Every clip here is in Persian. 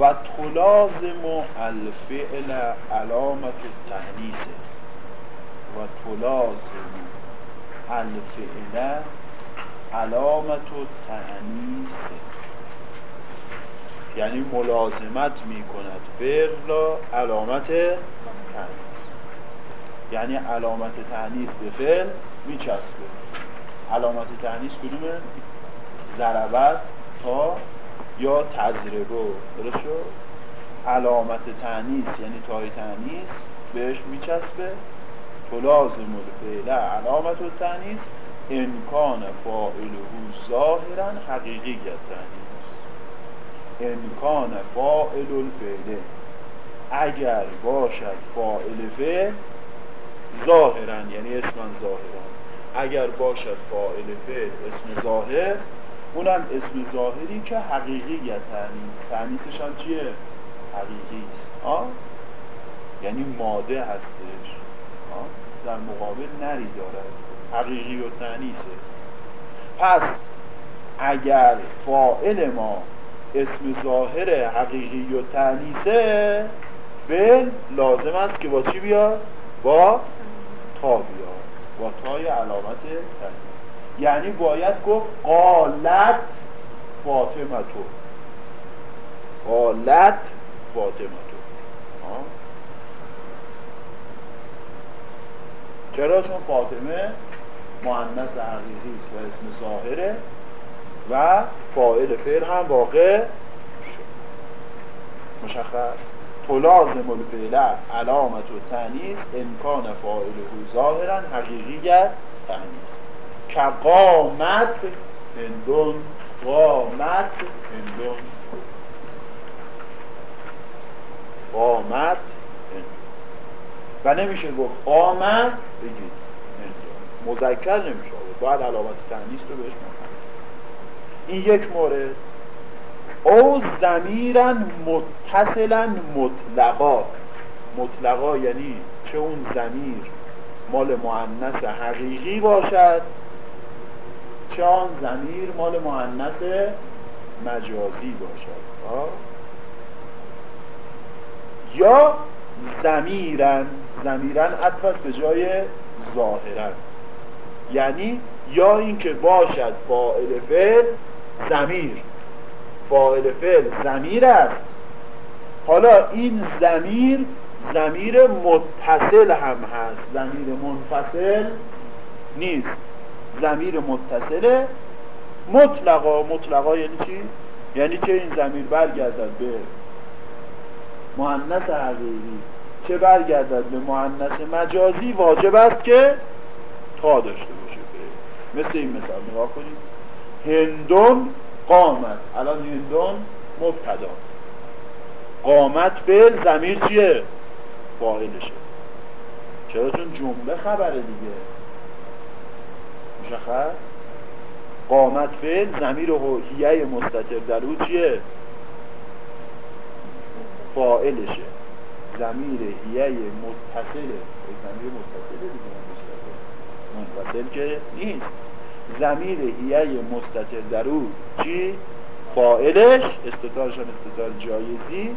و تلازم الفعل علامت التحنیسه و تلازم الفعل علامت التحنیسه یعنی ملازمت می کند فعل را علامت تحنیس یعنی علامت تحنیس به فعل می چسبه علامت تحنیس کدومه؟ ضربت تا یا تجربه درست شد؟ علامت تعنیس یعنی تای تعنیس بهش میچسبه. تو لازم الفعل علامت تعنیس امکان فاعله ظاهرا حقیقی تعنیس امکان فاعل الفعل. اگر باشد فاعل فعل ظاهرا یعنی اسم ظاهرا اگر باشد فاعل فعل اسم ظاهر اونم اسم ظاهری که حقیقیت تعنیس تعنیسش هم چیه؟ حقیقی است یعنی ماده هستش. آه؟ در مقابل نری دارد. حقیقی و تعنیسه پس اگر فائل ما اسم ظاهر حقیقی و تعنیسه فعل لازم است که با چی بیاد؟ با تا بیاد با تای علامت تعنیس یعنی باید گفت قالت فاطمتو قالت فاطمتو چرا؟ چون فاطمه معنس حقیقی است و اسم ظاهره و فاعل فعل هم واقع شد. مشخص؟ تو لازم الفعل علامت و تنیس امکان فاعله ظاهرا حقیقیت تنیس که قامت هندون. قامت هندون. قامت و نمیشه گفت قامت بگید مذکر نمیشه باید علامت تنیس رو بهش مفهوم این یک مورد. او زمیرن متصلا مطلقا. مطلقا یعنی چه اون زمیر مال معنس حقیقی باشد چه آن زمیر مال معنس مجازی باشد. یا زمیرن زمیرن عطف به جای ظاهرن یعنی یا اینکه باشد فاعل فعل زمیر فاعل فعل زمیر است. حالا این زمیر زمیر متصل هم هست. زمیر منفصل نیست. زمیر متصله مطلقا مطلقا یعنی چی؟ یعنی چه این زمیر برگردد به معنس حقیقی؟ چه برگردد به معنس مجازی؟ واجب است که تا داشته باشه فعل. مثل این مثال نگاه کنید. هندون قامت. الان هندون مبتدا. قامت فعل زمیر چیه؟ فاعلشه. چرا؟ چون جمله خبره دیگه. مشخص؟ قامت فعل زمیر و هیه مستتر در او چیه؟ فاعلشه. زمیر هیه متصله. زمیر متصله دیگه منفصل که نیست. زمیر هیه مستتر در او چی؟ فائلش استتارش هم استتار جایزی.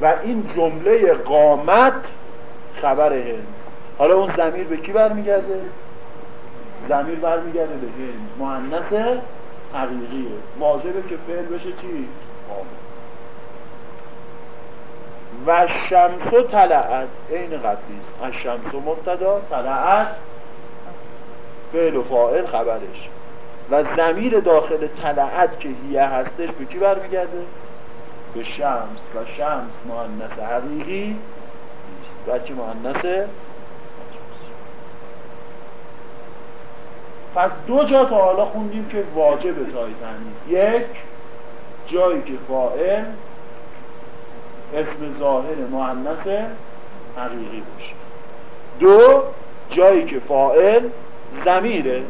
و این جمله قامت خبر هند. حالا اون زمیر به کی برمیگرده؟ زمیر برمیگرده به هند. معنس حقیقیه واجبه که فعل بشه چی؟ قامت. و شمس و طلعت. این قبلی است از شمس و مبتدا طلعت فعل و فاعل خبرش. و زمیر داخل طلعت که هیه هستش به کی برمیگرده؟ به شمس. و شمس مؤنث حقیقی نیست. بلکه مؤنث پس دو جا تا حالا خوندیم که واجب تای تنیس یک جایی که فاعل اسم ظاهر مؤنث حقیقی باشه. دو جایی که فاعل زمیره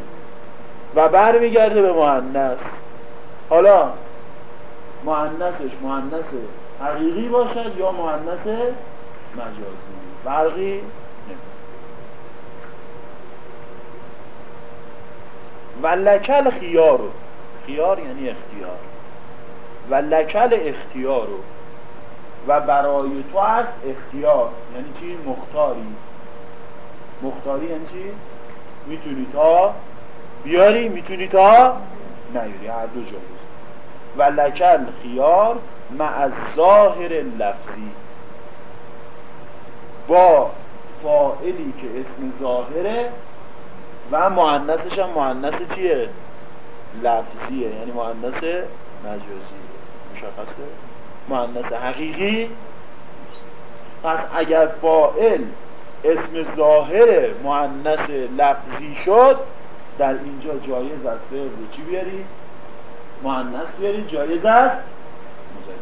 و برمیگرده به مؤنث حالا مؤنثش مؤنث حقیقی باشد یا مؤنث مجازی؟ فرقی و لکل خیارو خیار یعنی اختیار. و لکل اختیارو و برای تو است اختیار. یعنی چی؟ مختاری. مختاری یعنی چی؟ می‌تونی تا بیاری می‌تونی تا نیاری. هر دو جایز. و لکل خیار مع ظاهر لفظی با فائلی که اسم ظاهره و معنسش هم معنس چیه؟ لفظیه. یعنی معنس مجازیه. مشخصه؟ معنس حقیقی پس اگر فائل اسم ظاهر معنس لفظی شد در اینجا جایز است. فعل چی بیاری؟ معنس بیاری جایز است. مذکر.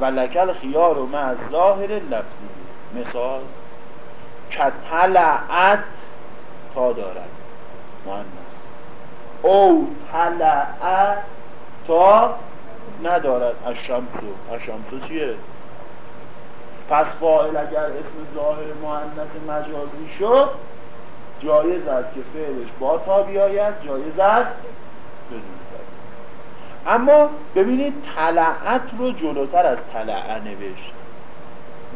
و لکل خیار و مع ظاهر لفظی. مثال کتلعت تا دارد. معنس او تلعت تا ندارد. اشمسو اشمسو چیه؟ پس فاعل اگر اسم ظاهر معنس مجازی شد جایز است که فعلش با تا بیاید جایز است بدون تا. اما ببینید تلعت رو جلوتر از تلعه نوشت.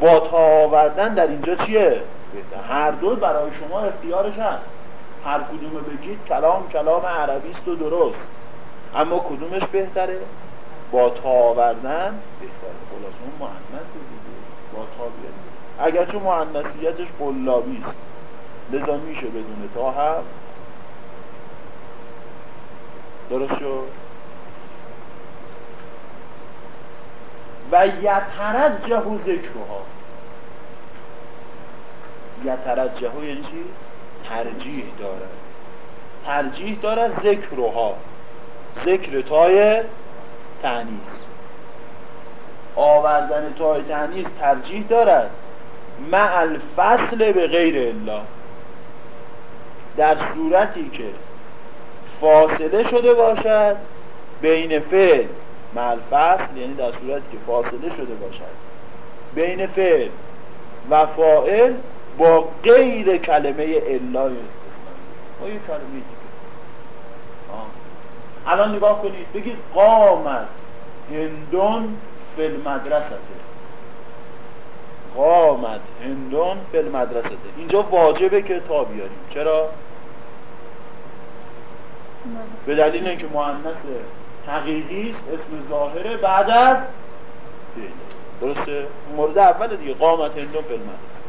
با تا آوردن در اینجا چیه؟ بهتر. هر دو برای شما اختیارش هست. هر کدوم بگید کلام کلام عربی است و درست. اما کدومش بهتره؟ با تا آوردن بهتره. خلاص اون معنسه دیگه. با تا بیاد اگرچه معنسیتش قلابی است لذا میشه بدون تا هم. درست شد؟ و یترجه ذکرها. یترجه یعنی چی؟ ترجیح داره. ترجیح داره ذکرها. ذکر تای تعنیس آوردن تای تعنیس ترجیح دارد. مع الفصل به غیر الله در صورتی که فاصله شده باشد بین فعل. مع الفصل یعنی در صورتی که فاصله شده باشد. بین فعل و فاعل با غیر کلمه الا استثنایی با یه کلمه دیگه. الان نگاه کنید. بگید قامت هندون فی المدرسته. قامت هندون فی المدرسته. اینجا واجبه که تا بیاریم. چرا؟ به دلیل اینکه مؤنث حقیقی است اسم ظاهره بعد از فعل. درسته؟ مورد اول دیگه قامت هندون فی المدرسه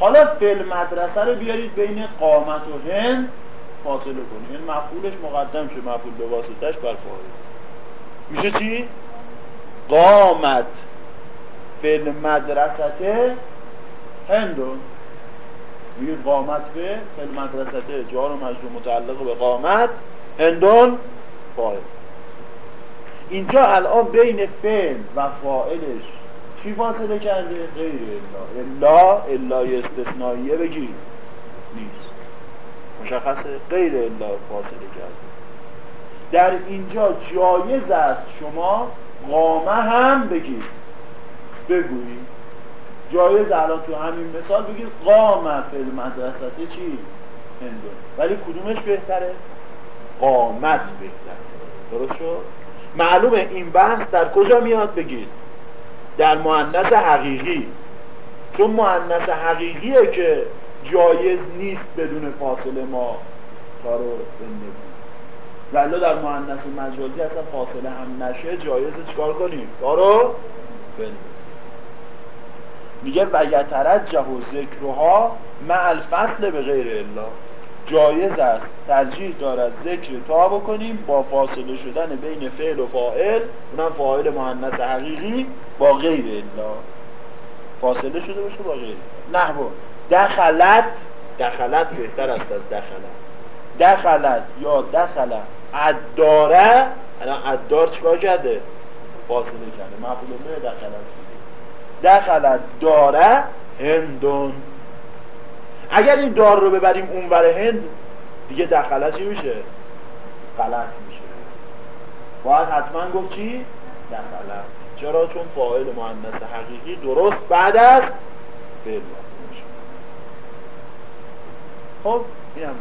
حالا فعل مدرسه رو بیارید بین قامت و هند فاصله کنید. این یعنی مفعولش مقدم شه مفعول به واسطش بر فاعل میشه چی؟ قامت فل مدرسته هندون. میگه قامت فل مدرسته جار و مجرور متعلق به قامت هندون فاعل اینجا الان بین فعل و فاعلش چی فاصله کرده؟ غیر الا. الا الا استثنائیه بگید نیست. مشخصه. غیر الا فاصله کرده. در اینجا جایز است شما قامه هم بگید بگویید جایز الان تو همین مثال بگید قامه فل مدرسته چی؟ هندون ولی کدومش بهتره؟ قامت بهتره. درست شد؟ معلومه این بحث در کجا میاد؟ بگید. در معنیس حقیقی. چون معنیس حقیقیه که جایز نیست بدون فاصله ما تا رو بندازیم. ولی در معنیس مجازی اصلا فاصله هم نشه جایز چیکار کنیم؟ تا رو بندازیم میگه و یترجه و ذکرها مع الفصل به غیر الله جایز است. ترجیح دارد ذکر تا بکنیم با فاصله شدن بین فعل و فاعل اونم فاعل مهندس حقیقی با غیر الله فاصله شده باشه با غیر نحو دخلت دخلت بهتر است از دخلت. دخلت یا دخلت. اداره الان ادار چیکار کرده؟ فاصله کرده. مفعول به دخل است. دخلت داره هندون. اگر این دار رو ببریم اونور هند دیگه دخلت چی میشه؟ غلط میشه. باید حتما گفت چی؟ دخلت چرا؟ چون فاعل مؤنث حقیقی درست بعد از فعل میشه. خب این هم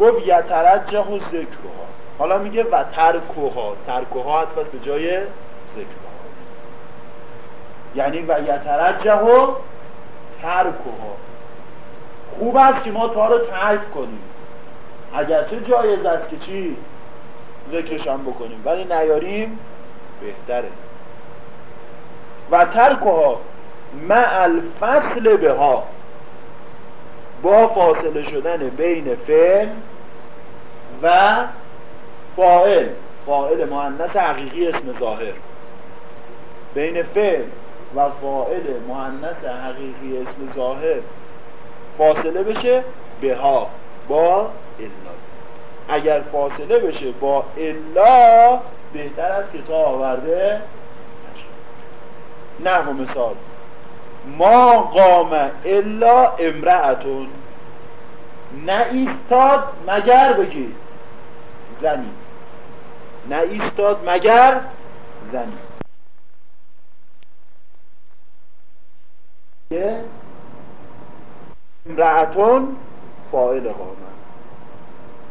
گفت یترجه و ذکرها. حالا میگه و ترکوها ترکوها حتفاس به جای ذکرها. یعنی و یترجه و ترکوها خوب است که ما تا رو ترک کنیم. اگرچه جایز است که چی؟ ذکرش هم بکنیم. ولی نیاریم بهتره. و ترکها مع الفصل ها با فاصله شدن بین فعل و فاعل. فاعل مؤنث حقیقی اسم ظاهر. بین فعل و فاعل مؤنث حقیقی اسم ظاهر فاصله بشه به ها با الا. اگر فاصله بشه با الا بهتر است که تا آورده نشه. نحو مثال. ما قام الا امرأتون. نه ایستاد مگر بگید زنی. نه ایستاد مگر زنی. امرأتون فاعل قامه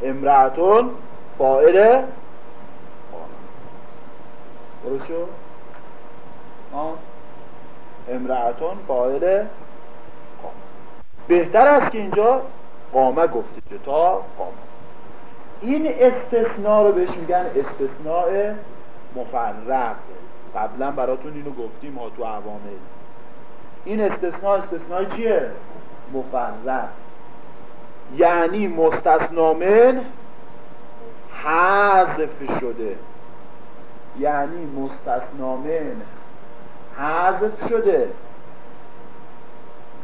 امرأتون فاعل قامه درست شد؟ امرأتون فاعل بهتر است که اینجا قامه گفته چه تا قامه این استثناء رو بهش میگن استثناء مفرق. قبلا براتون اینو گفتیم ها تو عوامل. این استثناء استثناء چیه؟ مفرق. یعنی مستثنامن حذف شده. یعنی مستثنامن حذف شده.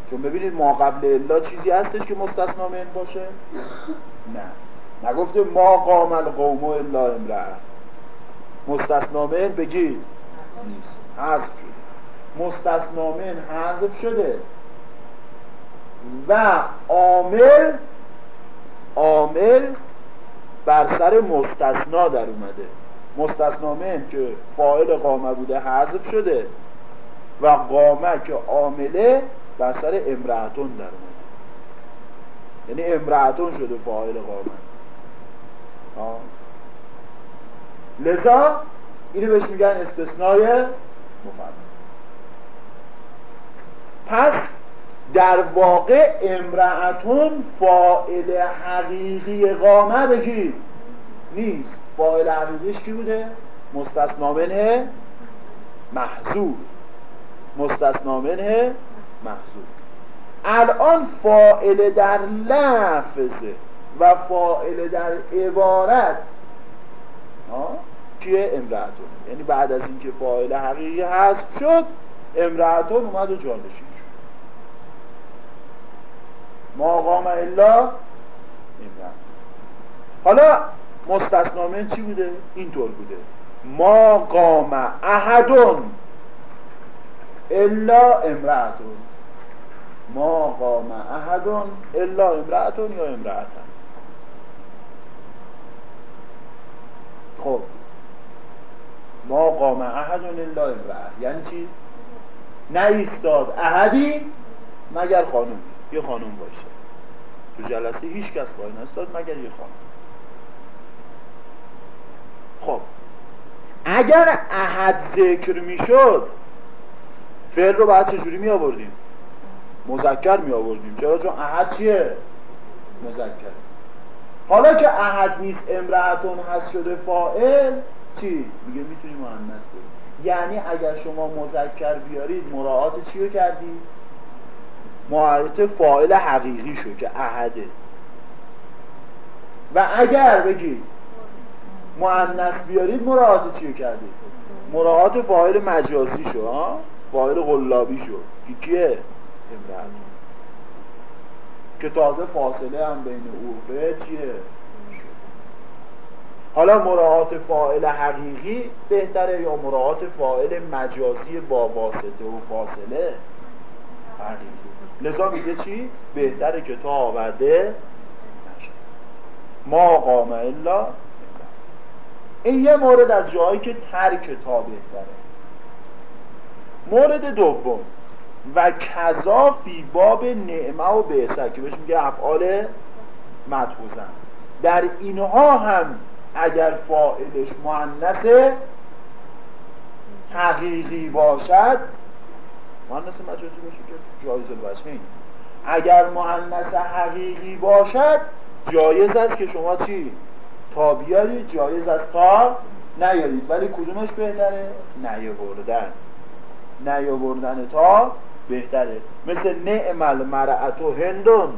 چون ببینید ما قبل الا چیزی هستش که مستثنامن باشه؟ نه. نگفته ما قام القوم الا امرأه مستثنامن بگید. نیست. حذف شده. مستثنامن حذف شده. و عامل عامل بر سر مستثنا در اومده. مستثنامن که فاعل قامه بوده حذف شده. و قامه که عامله بر سر امرأتون در اومده. یعنی امرأتون شده فاعل قامه. لذا اینو بهش میگن استثنای مفرد. پس در واقع امرأتون فاعل حقیقی قامه بگید نیست. فاعل حقیقیش کی بوده؟ مستثنا منه محذوف مستثنا منه محذوف الان فاعل در لفظ و فاعل در عبارت کیه؟ امرأتون. یعنی بعد از اینکه فاعل حقیقی حذف شد امرأتون اومد و جانشین شد. ما قام الا امرأت حالا مستثنامه چی بوده؟ اینطور بوده. ما قام احدون. الا امرأتون ما قام احدون الا امرأتون یا امرأتن خب. ما قام احدون الا امرأه یعنی چی؟ نه ایستاد احدی مگر خانومی. یه خانوم باشه. تو جلسه هیچ کس وای نستاد مگر یه خانوم. خب. اگر احد ذکر می‌شد فعل رو باید چجوری می آوردیم مذکر می آوردیم چرا؟ چون احد چیه؟ مذکر. حالا که احد نیست امرأتون هست شده فاعل چی؟ میگه می‌تونیم مؤنث بریم یعنی اگر شما مذکر بیارید مراعات چی رو کردی؟ مراعات فاعل حقیقی شو که احده. و اگر بگید مؤنث بیارید مراعات چی رو کردید مراعات فاعل مجازی شو ها؟ فاعل غلابی شو که کیه؟ امرأت. که تازه فاصله هم بین او و چیه؟ حالا مراعات فاعل حقیقی بهتره یا مراعات فاعل مجازی با واسطه و فاصله؟ حقیقی. لذا میگه چی؟ بهتره که تا آورده ما قام الا این یه مورد از جایی که ترک تا بهتره. مورد دوم. و کذا فی باب نعمه و بعثه که بهش میگه افعال مدحوزن. در اینها هم اگر فاعلش معنسه حقیقی باشد مؤنث مجازی باشه که جایز الوجهین. اگر مؤنث حقیقی باشد جایز است که شما چی؟ تا بیارید جایز است تا نیارید ولی کدومش بهتره؟ نیاوردن. نیاوردن تا بهتره. مثل نعم المرأت و هندون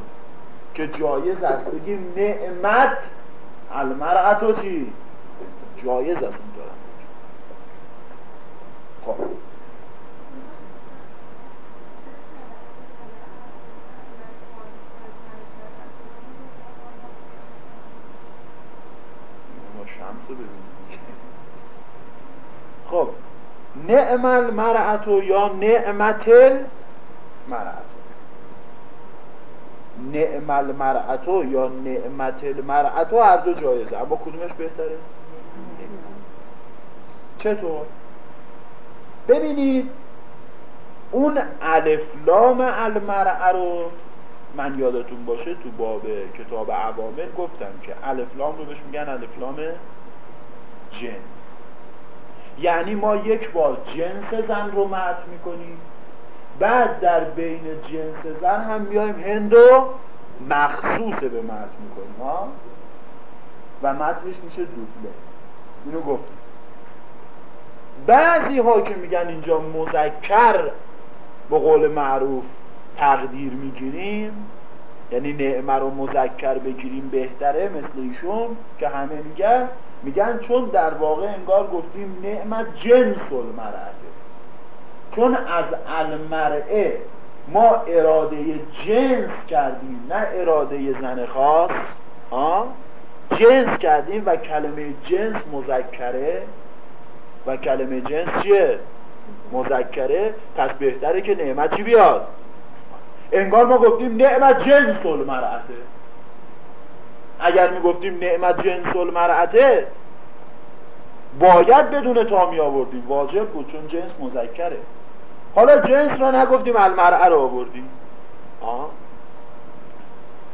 که جایز است. بگیم نعمت المرأت و چی؟ جایز است اون دارم خب شمس رو خب نعم المرأتو یا نعمت المرأتو نعم المرأتو یا نعمت المرأتو هر دو جایزه اما کدومش بهتره؟ چطور؟ ببینید اون الفلام المرأه رو من یادتون باشه تو باب کتاب عوامل گفتم که الفلام رو بهش میگن الفلام جنس یعنی ما یک بار جنس زن رو متن می‌کنیم بعد در بین جنس زن هم میایم هندو مخصوص به متن می‌کنیم ها؟ و متنش میشه دوبله. اینو گفتیم. بعضی ها که میگن اینجا مذکر به قول معروف تقدیر می‌گیریم یعنی نعمه رو مذکر بگیریم بهتره مثل ایشون که همه میگن میگن چون در واقع انگار گفتیم نعمت جنس المرعته چون از المرعه ما اراده جنس کردیم نه اراده زن خاص ها جنس کردیم و کلمه جنس مذکره. و کلمه جنس چیه؟ مذکره. پس بهتره که نعمت چی بیاد؟ انگار ما گفتیم نعمت جنس المرعته اگر می‌گفتیم نعمت جنس المرعته باید بدون تا می آوردیم. واجب بود چون جنس مذکره. حالا جنس را نگفتیم المرعه رو آوردیم. آه.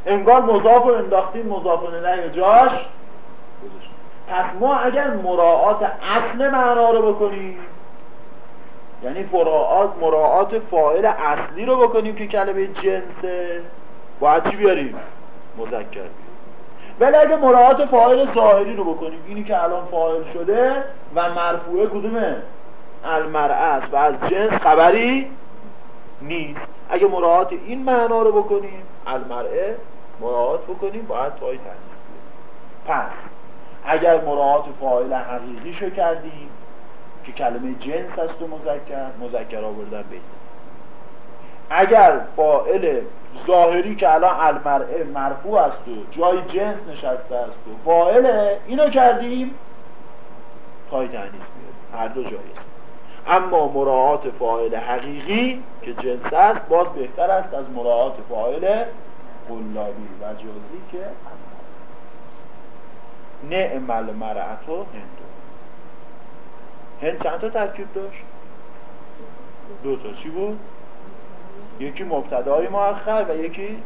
انگار مضاف رو انداختیم مضاف نه جاش گذاشتیم پس ما اگر مراعات اصل معنا رو بکنیم یعنی فراعات مراعات فاعل اصلی رو بکنیم که کلمه جنسه باید چی بیاریم؟ مذکر بیاریم. ولی اگه مراعات فاعل ظاهری رو بکنیم اینی که الان فاعل شده و مرفوعه کدومه؟ المرعه است و از جنس خبری نیست. اگه مراعات این معنا رو بکنیم المرعه مراعات بکنیم باید تای تنیس پس اگر مراعات فاعل حقیقی شو کردیم که کلمه جنس است و مذکر مذکر آوردن بهتر اگر فاعل ظاهری که الان المرعه مرفوع است و جای جنس نشسته است و فاعل اینو کردیم. تای تنیس میاد هر دو جایز. اما مراعات فاعل حقیقی که جنس است باز بهتر است از مراعات فاعل قلابی و جازی که نعم المرعتو هندو هند چند تا ترکیب داشت؟ دو تا. چی بود؟ یکی مبتدای مؤخر و یکی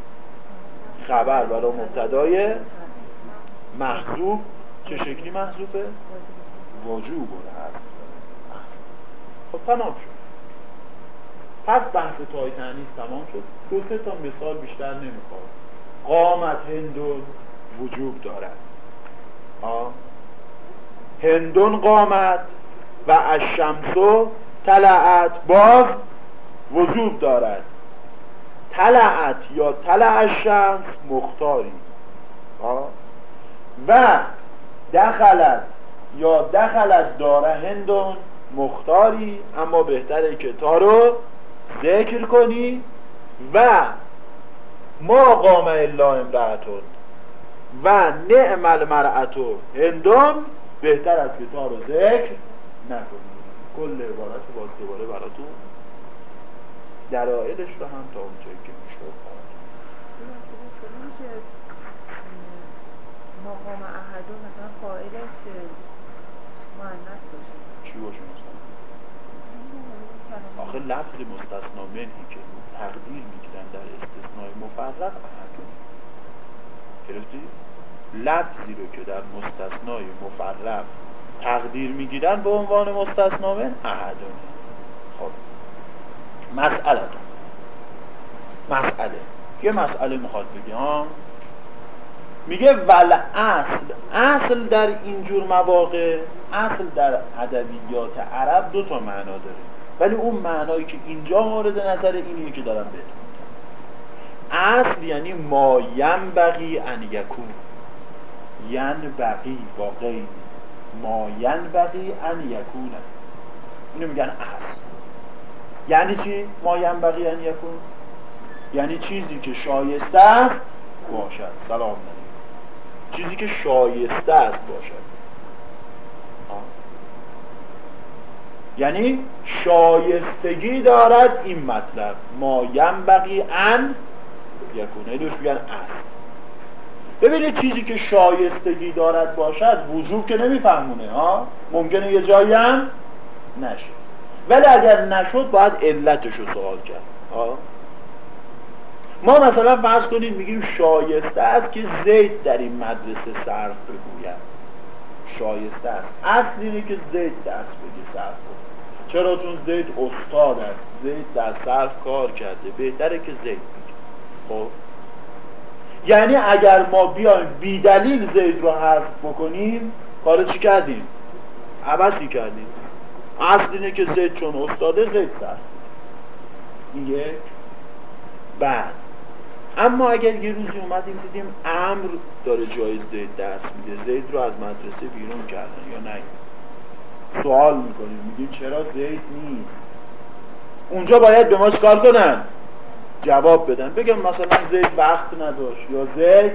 خبر. برای مبتدای محذوف چه شکلی محذوفه؟ وجوب حذف خب تمام شد. پس بحث تای تنیس تمام شد. دو سه تا مثال بیشتر نمی‌خواد قامت هندون وجوب دارد. آه. هندون قامت و الشمسو طلعت باز وجوب دارد. طلعت یا طلع الشمس مختاری. و دخلت یا دخلت داره هندون مختاری اما بهتره که تا رو ذکر کنی. و ما قام الا امرأتون و نعم المرأتو هندون بهتر است که تا رو ذکر نکنی. کل عبارت باز دوباره براتون درائلش رو هم تا اونجایی که میشه مقام احدو مثلا فاعلش مؤنث باشه. چی باشه مثلا؟ آخه لفظ مستثنا منهی که تقدیر می‌گیرن در استثنای مفرق احدو گرفتی؟ لفظی رو که در مستثنای مفرق تقدیر می‌گیرن به عنوان مستثنا من احدونه. خب. مسئله مسئله. یه مسئله می‌خواد بگی ها میگه ول اصل. اصل در اینجور مواقع اصل در ادبیات عرب دو تا معنا داره. ولی اون معنایی که اینجا مورد نظر اینیه که دارم بهتون اصل یعنی ما ینبغی ان یکون. ینبغی با غیر ما ینبغی ان یکون. اینو میگن اصل. یعنی چی؟ ما ینبغی ان یکون. یعنی چیزی که شایسته است باشد. سلام چیزی که شایسته است باشد. یعنی شایستگی دارد این مطلب. ما ینبغی ان یکونه دوش میگن اصل ببینید چیزی که شایستگی دارد باشد وجوب که نمیفهمونه ها ممکنه یه جایی هم نشه. ولی اگر نشد باید علتش رو سوال کرد. ما مثلا فرض کنید میگیم شایسته است که زید در این مدرسه صرف بگوید. شایسته است. اصل اینه که زید درس بگه صرف چرا؟ چون زید استاد است. زید در صرف کار کرده. بهتره که زید بگه. خب. یعنی اگر ما بیایم بی دلیل زید رو حذف بکنیم کار چی کردیم؟ عبسی کردیم. اصل اینه که زید چون استاده زید صرف این یک بعد. اما اگر یه روزی اومدیم دیدیم امر داره جای زید درس میده. زید رو از مدرسه بیرون کردن یا نه؟ سوال می‌کنیم. میگیم چرا زید نیست؟ اونجا باید به ما چکار کنن؟ جواب بدن. بگم مثلا زید وقت نداشت یا زید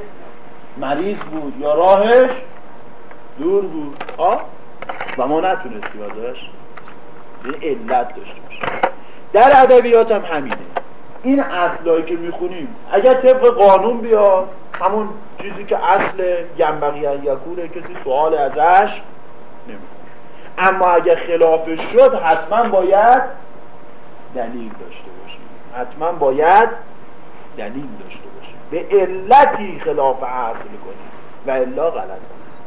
مریض بود یا راهش دور بود. ها و ما نتونستیم ازش یعنی علت داشته باشه. در ادبیات هم همینه. این اصلایی که می‌خونیم اگر طبق قانون بیاد همون چیزی که اصل ینبغی یکونه کسی سوال ازش نمی‌کنه اما اگر خلافش شد حتما باید دلیل داشته باشیم. حتما باید دلیل داشته باشیم. به علتی خلاف اصل کنیم. و الا غلط است.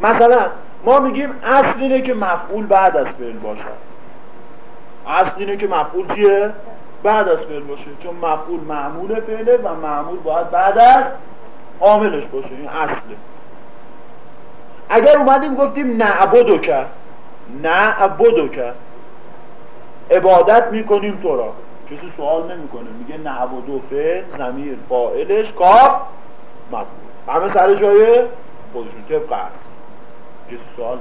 مثلا ما میگیم اصل اینه که مفعول بعد از فعل باشد اصل اینه که مفعول چیه؟ بعد از فعل باشه. چون مفعول معمول فعله و معمول باید بعد از عاملش باشه. این اصله. اگر اومدیم گفتیم نعبدو کرد نعبدو کرد عبادت می‌کنیم تو را. کسی سوال نمی‌کنه. میگه نعبدو فعل زمیر فاعلش کاف مفعول. همه سر جای خودشون طبق اصل. کسی سوال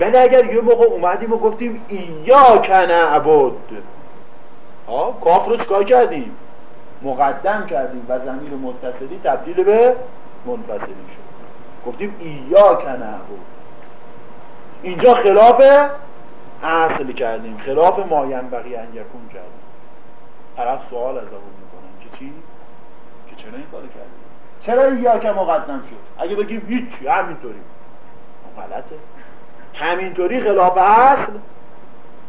ولی اگر یه موقع اومدیم و گفتیم ایا نعبد ها کاف رو چکار کردیم؟ مقدم کردیم و زمیر متصلی تبدیل به منفصلی شد. گفتیم ایا نعبد اینجا خلاف اصل کردیم خلاف ماین بقیه ان یکون کردیم. طرف سوال از اون می‌کنن که چی؟ که چرا این کارو کردیم؟ چرا ایا که مقدم شد؟ اگه بگیم هیچی همینطوری. غلطه. همینطوری خلاف اصل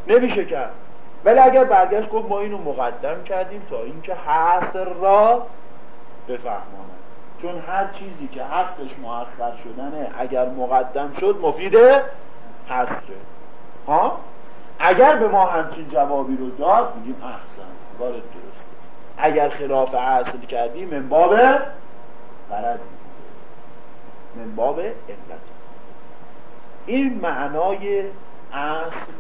نمیشه کرد. ولی اگر برگشت گفت ما اینو مقدم کردیم تا اینکه حصر را بفهماند چون هر چیزی که حقش محقق شدنه اگر مقدم شد مفید حصره. ها؟ اگر به ما همچین جوابی رو داد میگیم احسن وارد درسته. اگر خلاف اصل کردیم من باب غرضی من باب علت. این معنای اصل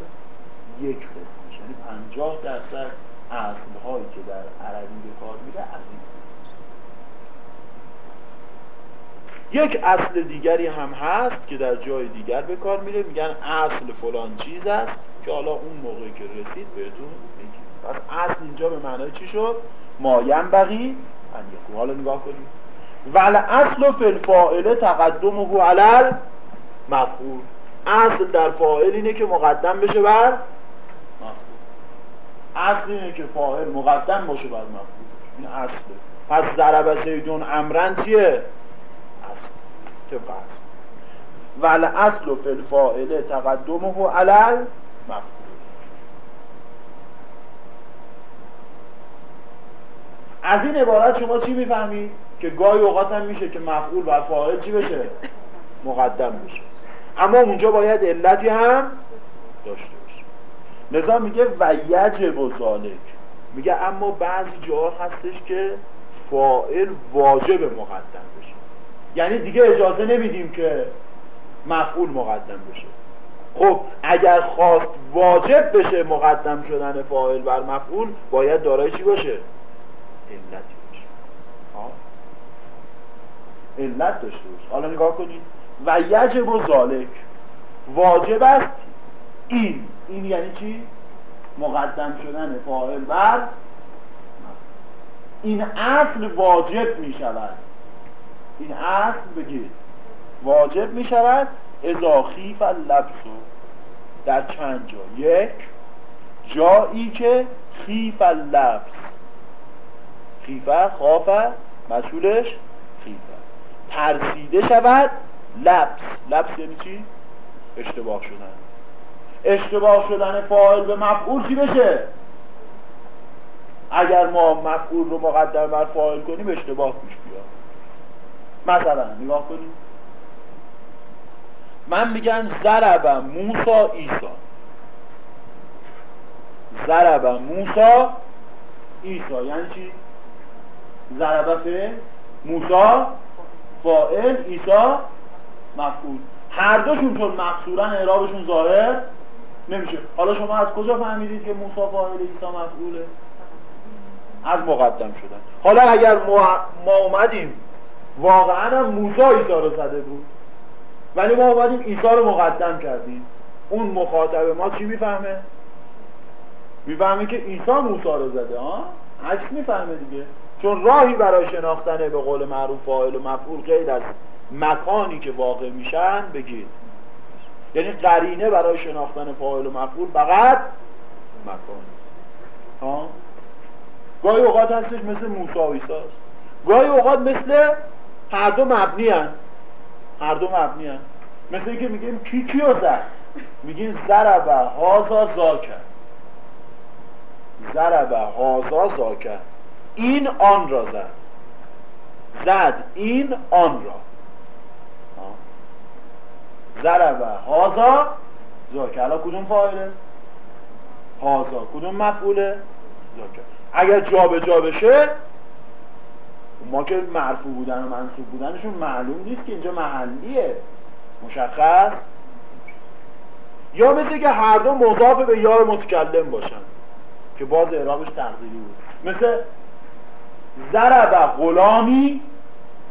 یک قسمش یعنی پنجاه درصد اصل هایی که در عربی به کار میره از این یک اصل دیگری هم هست که در جای دیگر به کار میره. میگن اصل فلان چیز است که حالا اون موقعی که رسید بهتون بگیم. پس اصل اینجا به معنای چی شد؟ مایم بقی. حالا نگاه کنیم. ول اصل و فلفائله تقدمه علل مفعول اصل در فاعل اینه که مقدم بشه بر مفعول. اصل اینه که فاعل مقدم باشه بر مفعول. این اصله. پس ضرب زیدون امرن چیه؟ اصل. طبق اصل. ول اصل و فی الفاعل تقدمه علل مفعول از این عبارت شما چی می‌فهمید؟ که گاهی اوقات هم میشه که مفعول بر فاعل چی بشه؟ مقدم بشه. اما اونجا باید علتی هم داشته باشه. نظام میگه و یجب و ذالک میگه اما بعضی جاها هستش که فاعل واجب مقدم بشه. یعنی دیگه اجازه نمیدیم که مفعول مقدم بشه. خب اگر خواست واجب بشه مقدم شدن فاعل بر مفعول باید دارای چی باشه؟ علتی باشه. علت داشته باشه. حالا نگاه کنید. و یجب و ذالک. واجب است این. این یعنی چی؟ مقدم شدن فاعل بر این اصل واجب می شود. این اصل بگید واجب می شود. اضاخی فلبس در چند جا؟ یک. جایی که خیف اللبس. خیفه خافه مجهولش خیفه. ترسیده شود. لبس لبس یعنی چی؟ اشتباه شدن اشتباه شدن فاعل به مفعول چی بشه؟ اگر ما مفعول رو مقدم بر فاعل کنیم اشتباه پیش بیاد مثلا نگاه کنیم من میگم ضرب موسا ایسا ضرب موسا ایسا یعنی چی؟ ضرب فعل موسا فاعل ایسا مفعول. هر دوشون چون مقصورن اعرابشون ظاهر نمیشه. حالا شما از کجا فهمیدید که موسا فاعل ایسا مفعوله؟ از مقدم شدن. حالا اگر ما اومدیم واقعا هم موسا ایسا رو زده بود. ولی ما اومدیم ایسا رو مقدم کردیم. اون مخاطب ما چی می‌فهمه؟ می‌فهمه که ایسا موسا رو زده ها؟ عکس می‌فهمه دیگه. چون راهی برای شناختن به قول معروف فاعل و مفعول غیر از مکانی که واقع میشن بگید. یعنی قرینه برای شناختن فاعل و مفعول فقط مکان. ها؟ گاهی اوقات هستش مثل موسی و عیسی گاهی اوقات مثل هر دو مبنی هن. هر دو مبنی هن. مثل اینکه میگیم کی کیو زد؟ میگیم زربه هازا زاکه زربه هازا زاکه این آن را زد. زد این آن را. ضربه هازا زاکه الان کدوم فاعله؟ هازا کدوم مفعوله؟ زاکه اگر جابجا جا بشه ما که مرفوع بودن و منصوب بودنشون معلوم نیست که اینجا محلیه. مشخص؟ یا مثل که هر دو مضاف به یار متکلم باشن که باز اعرابش تقدیری بود. مثل ضرب غلامی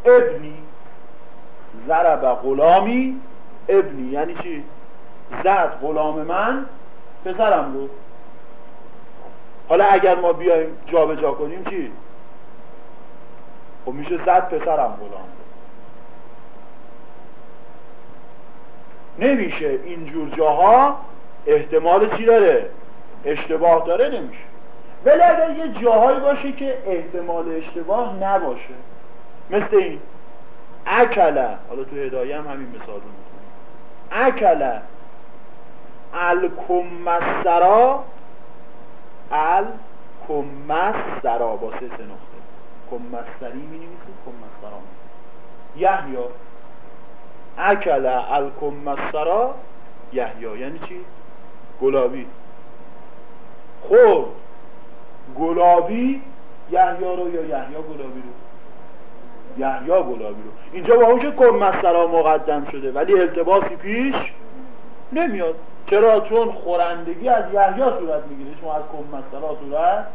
ابنی. ضرب غلامی ابنی یعنی چی؟ زد غلام من پسرم بود حالا اگر ما بیایم جابجا جا کنیم چی؟ خب میشه زد پسرم غلام نمیشه اینجور جاها احتمال چی داره؟ اشتباه داره نمیشه ولی اگر یه جاهایی باشه که احتمال اشتباه نباشه مثل این اکله حالا تو هدایه هم همین مثال رو اکله الکمسرا الکمسرا با سه سه نقطه. کمسری می نویسید کمسرا یحیا اکله الکمسرا یحیا یعنی چی؟ گلابی. خورد گلابی یحیا رو یا یحیا گلابی رو؟ یحیا گلابی رو. اینجا با اون که کم مسرا مقدم شده ولی التباسی پیش نمیاد. چرا؟ چون خورندگی از یحیا صورت می‌گیره چون از کم مسرا صورت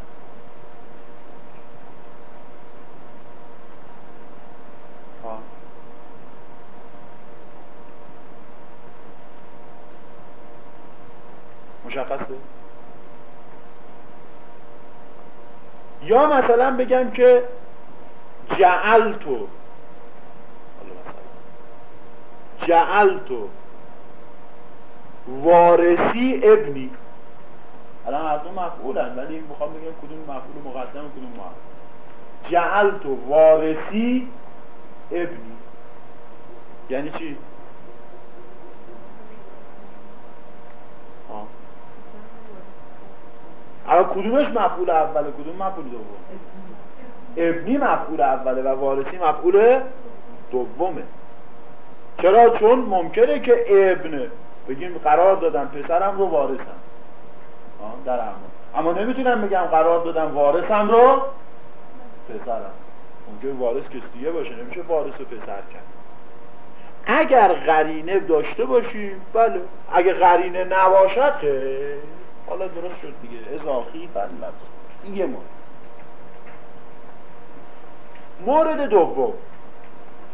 مشخصه؟ یا مثلا بگم که جعلتو. حالا مثلا جعلتو. وارسی ابنی. الان هر دو مفعولن ولی می‌خوام بگم کدوم مفعول مقدم کدوم مؤخر جعلتو وارسی ابنی. یعنی چی؟ الان کدومش مفعول اول کدوم مفعول دوم؟ ابنی مفعول اوله و وارثی مفعول دومه. چرا؟ چون ممکنه که ابن بگیم قرار دادم پسرم رو وارثم. در اما اما نمی‌تونم بگم قرار دادم وارثم رو پسرم. ممکن وارث کسی دیگه باشه نمیشه وارث و پسر کرد. اگر قرینه داشته باشیم بله. اگر قرینه نباشد که حالا درست شد دیگه. اضافی فن لفظ. این یه مورد. مورد دوم.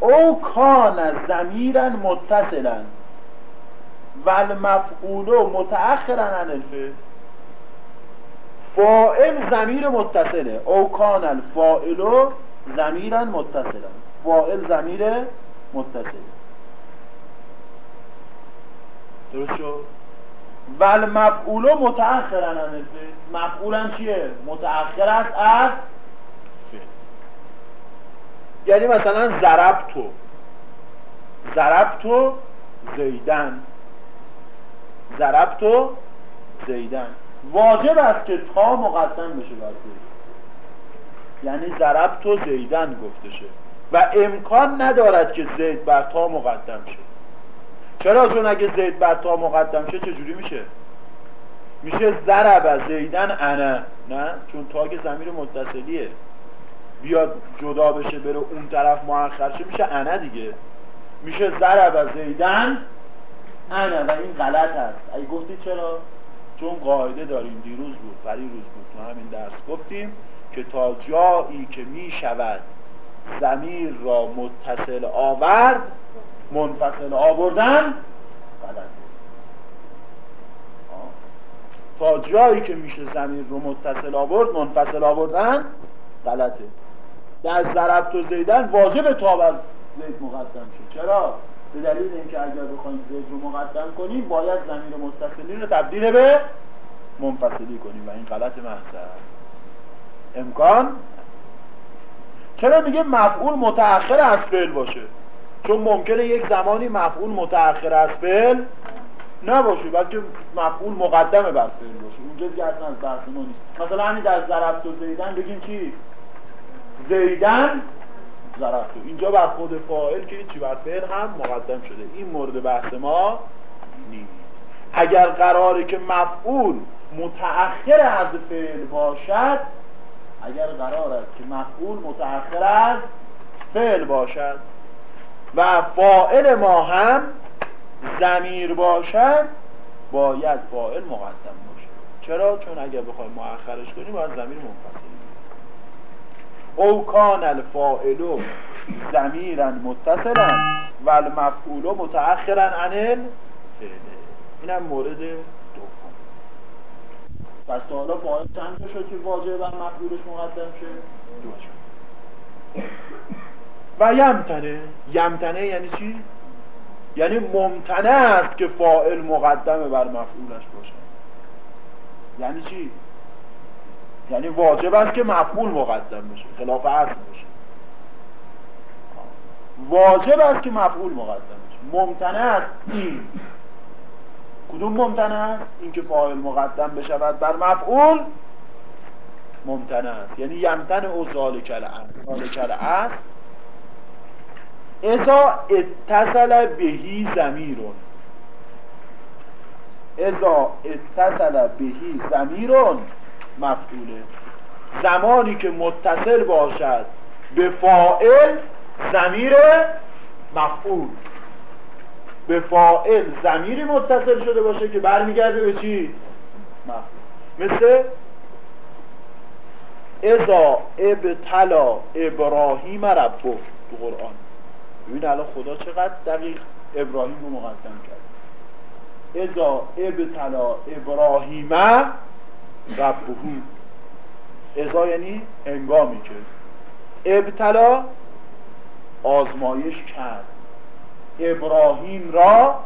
او کان زمیرن متصلا و المفعول متأخرا عن الفعل زمیر متصله. او کان الفائل زمیرا متصلا فائل زمیر متصله. درست شد؟ و المفعول متأخرا عن مفعولم چیه؟ متأخر است از یعنی مثلا ضربتو ضربتو زیدن. ضربتو زیدن. واجب است که تا مقدم بشه بر زید. یعنی ضربتو زیدن گفته شه. و امکان ندارد که زید بر تا مقدم شه. چرا؟ چون اگه زید بر تا مقدم شه چجوری میشه؟ میشه ضرب زیدن انا. نه؟ چون تا که زمیر متصلیه. بیاد جدا بشه بره اون طرف مؤخر شه میشه انا دیگه. میشه ضرب زیدن انا و این غلط است اگه گفتی چرا؟ چون قاعده داریم. دیروز بود پری روز بود. تو همین درس گفتیم که تا جایی که می شود زمیر را متصل آورد منفصل آوردن غلطه. تا جایی که میشه زمیر رو متصل آورد منفصل آوردن غلطه. در ضرب تو زیدن واجب تا بر زید مقدم شد. چرا؟ به دلیل اینکه اگر بخوایم زید رو مقدم کنیم باید زمیر متصلی رو تبدیل به منفصلی کنیم و این غلط محض امکان؟ چرا میگه مفعول متأخر از فعل باشه؟ چون ممکنه یک زمانی مفعول متأخر از فعل نباشه بلکه مفعول مقدم بر فعل باشه. اونجا دیگه اصلا از بحث ما نیست. مثلا همین در ضربت و زیدن بگیم چی؟ زیدن ضربت اینجا بر خود فاعل که چی بر فعل هم مقدم شده. این مورد بحث ما نیست. اگر قراره که مفعول متأخر از فعل باشد اگر قرار است که مفعول متأخر از فعل باشد و فاعل ما هم زمیر باشد باید فاعل مقدم باشه. چرا؟ چون اگر بخوایم مؤخرش کنیم باید زمیر منفصل او کان الفاعل زمیرا متصلا و المفعول متأخرا عن الفعل. اینم مورد دوم. پس تا حالا فاعل چند شد که واجب بر مفعولش مقدم شه؟ دو و یمتنه. یمتنه یعنی چی؟ یعنی ممتنه است که فائل مقدم بر مفعولش باشه. یعنی چی؟ یعنی واجب است که مفعول مقدم بشه خلاف اصل باشه واجب است که مفعول مقدم بشه. ممتنه است این. کدوم ممتنه است؟ این که فاعل مقدم بشود. بر مفعول ممتنه است. یعنی یمتن او ذالک اصل ازا اتصل بهی زمیرون ازا اتصل بهی زمیرون مفعوله. زمانی که متصل باشد به فائل زمیر مفعول. به فائل زمیری متصل شده باشه که برمیگرده به چی؟ مفعول. مثل ازا ابتلا ابراهیم ربو تو قرآن. ببین الان خدا چقدر دقیق ابراهیم رو مقدم کرد. ازا ابتلا ابراهیم ربهو ازا یعنی هنگامی که ابتلا آزمایش کرد ابراهیم را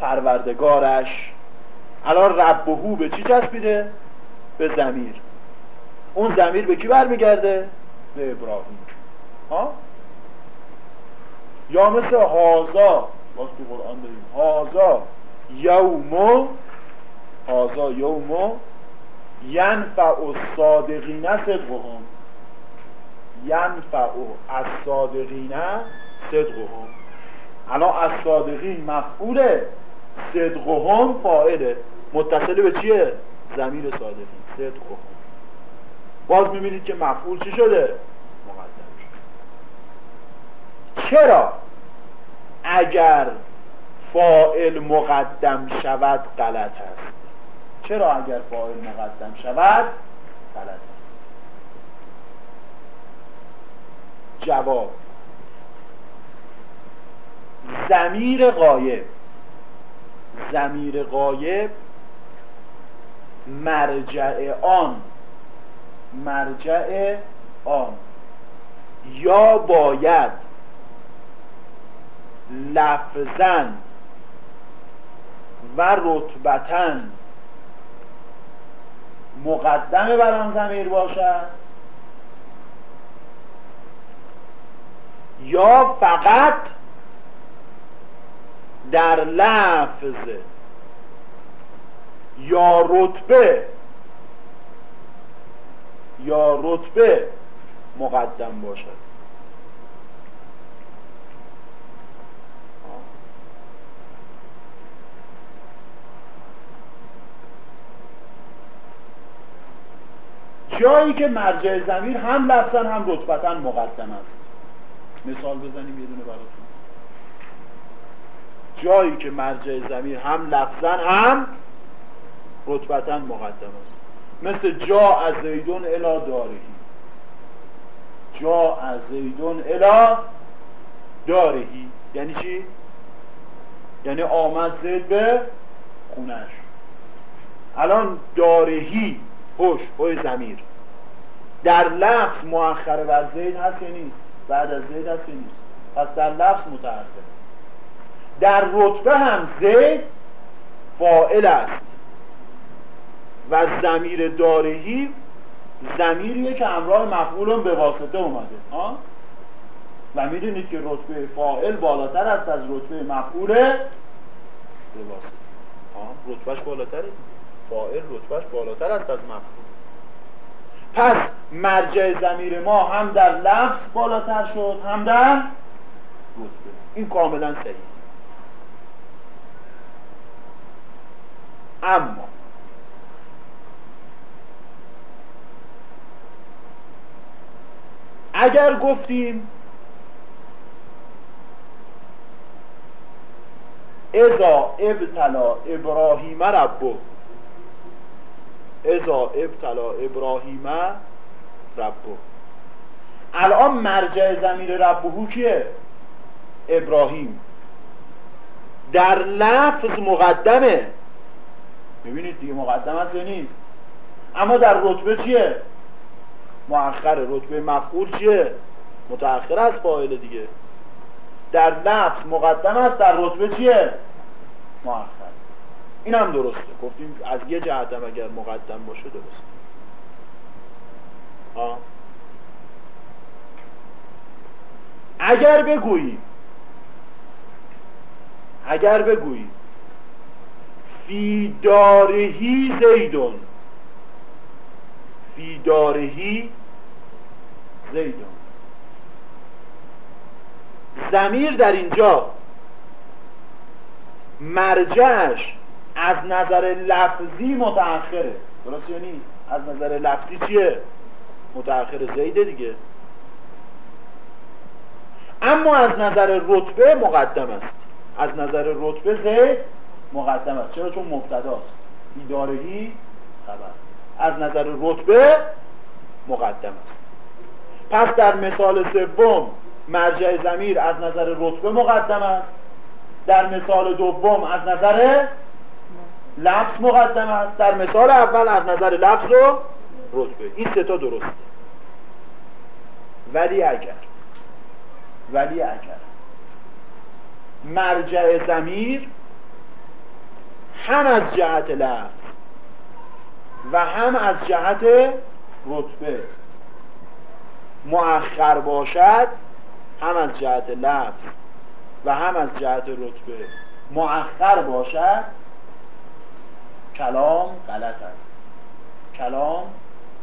پروردگارش الان ربهو به چی چسبیده؟ به زمیر اون زمیر به کی برمیگرده؟ به ابراهیم ها؟ یا مثل هازا باز تو قرآن داریم هازا یومو هازا یومو ینفع الصادقین صدقهم ینفع از صادقین صدقهم الان از صادقین مفعوله صدقهم فاعله متصل به چیه؟ زمیر صادقین صدقهم باز می‌بینید که مفعول چی شده؟ مقدم شده چرا؟ اگر فائل مقدم شود غلط است چرا اگر فاعل مقدم شود؟ غلط است. جواب زمیر قایب زمیر قایب مرجع آن مرجع آن. یا باید لفظن و رتبتن مقدم بر آن زمیر باشد یا فقط در لفظ یا رتبه یا رتبه مقدم باشد. جایی که مرجع زمیر هم لفظا هم رتبتا مقدم است. مثال بزنیم یه دونه براتون. جایی که مرجع زمیر هم لفظا هم رتبتا مقدم است. مثل جا از زیدون الا دارهی جا از زیدون الا دارهی یعنی چی؟ یعنی آمد زید به خونش. الان دارهی هوش هوی زمیر در لفظ مؤخر بر زید هست یا نیست؟ بعد از زید هست یا نیست؟ پس در لفظ متأخر در رتبه هم زید فائل است. و زمیر دارهی زمیریه که همراه مفعول به واسطه اومده. ها و می‌دونید که رتبه فائل بالاتر است از رتبه مفعول به واسطه. رتبهش بالاتره. فائل رتبهش بالاتر است از مفعول. پس مرجع زمیر ما هم در لفظ بالاتر شد هم در رتبه این کاملا صحیح. اما اگر گفتیم ازا ابتلا ابراهیم ربه ازا ابتلا ابراهیم ربه. الان مرجع زمیر ربهو کیه؟ ابراهیم. در لفظ مقدمه. ببینید دیگه مقدم هست نیست. اما در رتبه چیه؟ مؤخر رتبه مفعول چیه؟ متأخر از فاعل دیگه. در لفظ مقدم است در رتبه چیه؟ مؤخر. این هم درسته. گفتیم از یه جهتم اگر مقدم باشه درسته. ها اگر بگوییم اگر بگوییم فی دارهی زیدون. فی دارهی زیدون. زمیر در اینجا. مرجعش از نظر لفظی متأخره. درست یا نیست؟ از نظر لفظی چیه؟ متأخر زیده دیگه. اما از نظر رتبه مقدم است. از نظر رتبه زید مقدم است. چرا؟ چون مبتداست. فی دارهی خبر. از نظر رتبه مقدم است. پس در مثال سوم مرجع زمیر از نظر رتبه مقدم است. در مثال دوم از نظر لفظ مقدم است. در مثال اول از نظر لفظ و رتبه. این سه تا درسته. ولی اگر ولی اگر مرجع زمیر هم از جهت لفظ و هم از جهت رتبه مؤخر باشد هم از جهت لفظ و هم از جهت رتبه مؤخر باشد کلام غلط است. کلام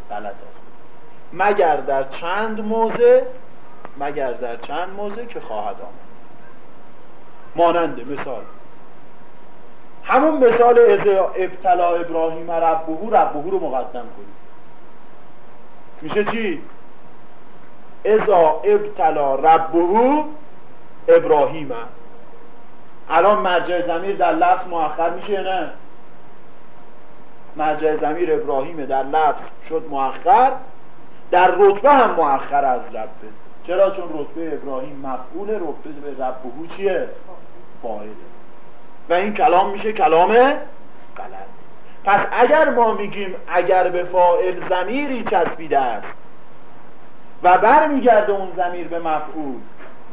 غلط است. مگر در چند موضع؟ مگر در چند موضع که خواهد آمد. ماننده مثال. همون مثال از ابتلا ابراهیم ربهو ربهو رو مقدم کنید میشه چی؟ ازا ابتلا ربهو ابراهیم الان مرجع زمیر در لفظ مؤخر میشه نه؟ مرجع زمیر ابراهیم در لفظ شد مؤخر در رتبه هم مؤخر از ربه چرا؟ چون رتبه ابراهیم مفعول رتبه به ربهو چیه؟ فاعله. و این کلام میشه کلام غلط. پس اگر ما میگیم اگر به فاعل زمیری چسبیده است و برمیگرده اون زمیر به مفعول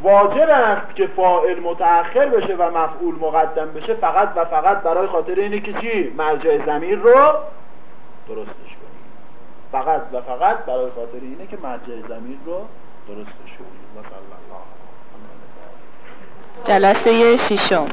واجب است که فاعل متأخر بشه و مفعول مقدم بشه فقط و فقط برای خاطر اینه که چی؟ مرجع زمیر رو درستش کنیم. فقط و فقط برای خاطر اینه که مرجع زمیر رو درستش کنیم. و الله جلسه ششم.